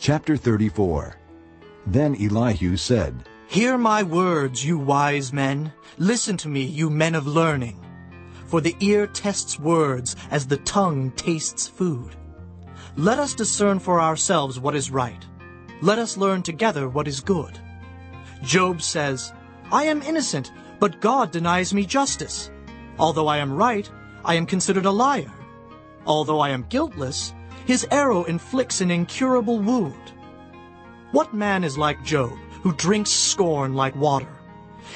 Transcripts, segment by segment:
Chapter 34 Then Elihu said, Hear my words, you wise men. Listen to me, you men of learning. For the ear tests words as the tongue tastes food. Let us discern for ourselves what is right. Let us learn together what is good. Job says, I am innocent, but God denies me justice. Although I am right, I am considered a liar. Although I am guiltless, his arrow inflicts an incurable wound. What man is like Job, who drinks scorn like water?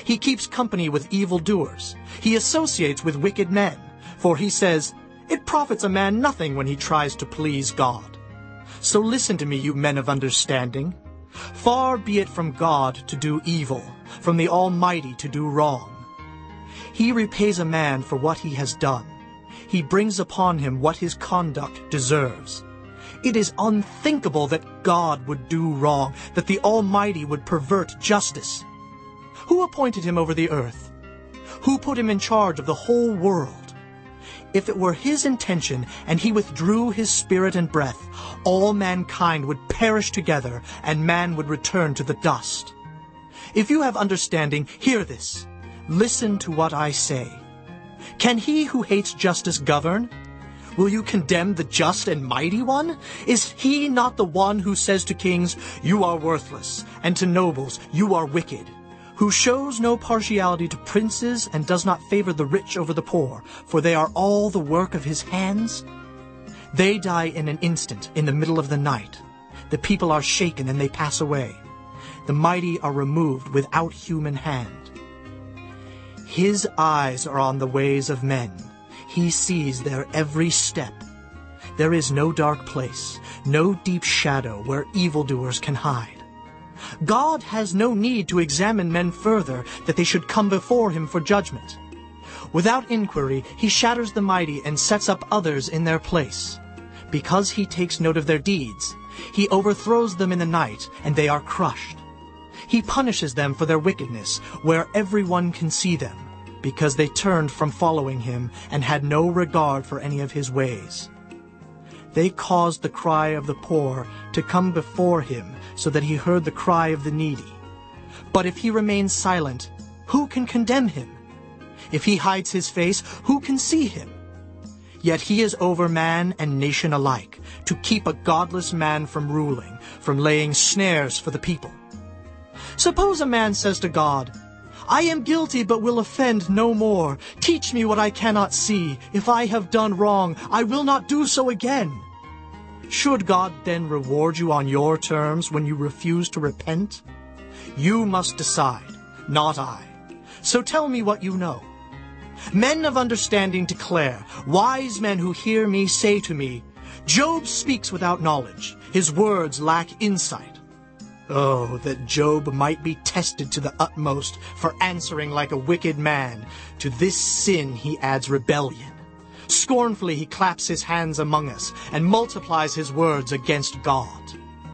He keeps company with evildoers. He associates with wicked men. For he says, It profits a man nothing when he tries to please God. So listen to me, you men of understanding. Far be it from God to do evil, from the Almighty to do wrong. He repays a man for what he has done. He brings upon him what his conduct deserves. It is unthinkable that God would do wrong, that the Almighty would pervert justice. Who appointed him over the earth? Who put him in charge of the whole world? If it were his intention and he withdrew his spirit and breath, all mankind would perish together and man would return to the dust. If you have understanding, hear this. Listen to what I say. Can he who hates justice govern? Will you condemn the just and mighty one? Is he not the one who says to kings, You are worthless, and to nobles, You are wicked? Who shows no partiality to princes and does not favor the rich over the poor, for they are all the work of his hands? They die in an instant, in the middle of the night. The people are shaken and they pass away. The mighty are removed without human hand. His eyes are on the ways of men. He sees their every step. There is no dark place, no deep shadow where evildoers can hide. God has no need to examine men further that they should come before him for judgment. Without inquiry, he shatters the mighty and sets up others in their place. Because he takes note of their deeds, he overthrows them in the night, and they are crushed. He punishes them for their wickedness, where everyone can see them because they turned from following him and had no regard for any of his ways. They caused the cry of the poor to come before him so that he heard the cry of the needy. But if he remains silent, who can condemn him? If he hides his face, who can see him? Yet he is over man and nation alike, to keep a godless man from ruling, from laying snares for the people. Suppose a man says to God, I am guilty, but will offend no more. Teach me what I cannot see. If I have done wrong, I will not do so again. Should God then reward you on your terms when you refuse to repent? You must decide, not I. So tell me what you know. Men of understanding declare, wise men who hear me say to me, Job speaks without knowledge. His words lack insight. Oh, that Job might be tested to the utmost for answering like a wicked man. To this sin he adds rebellion. Scornfully he claps his hands among us and multiplies his words against God.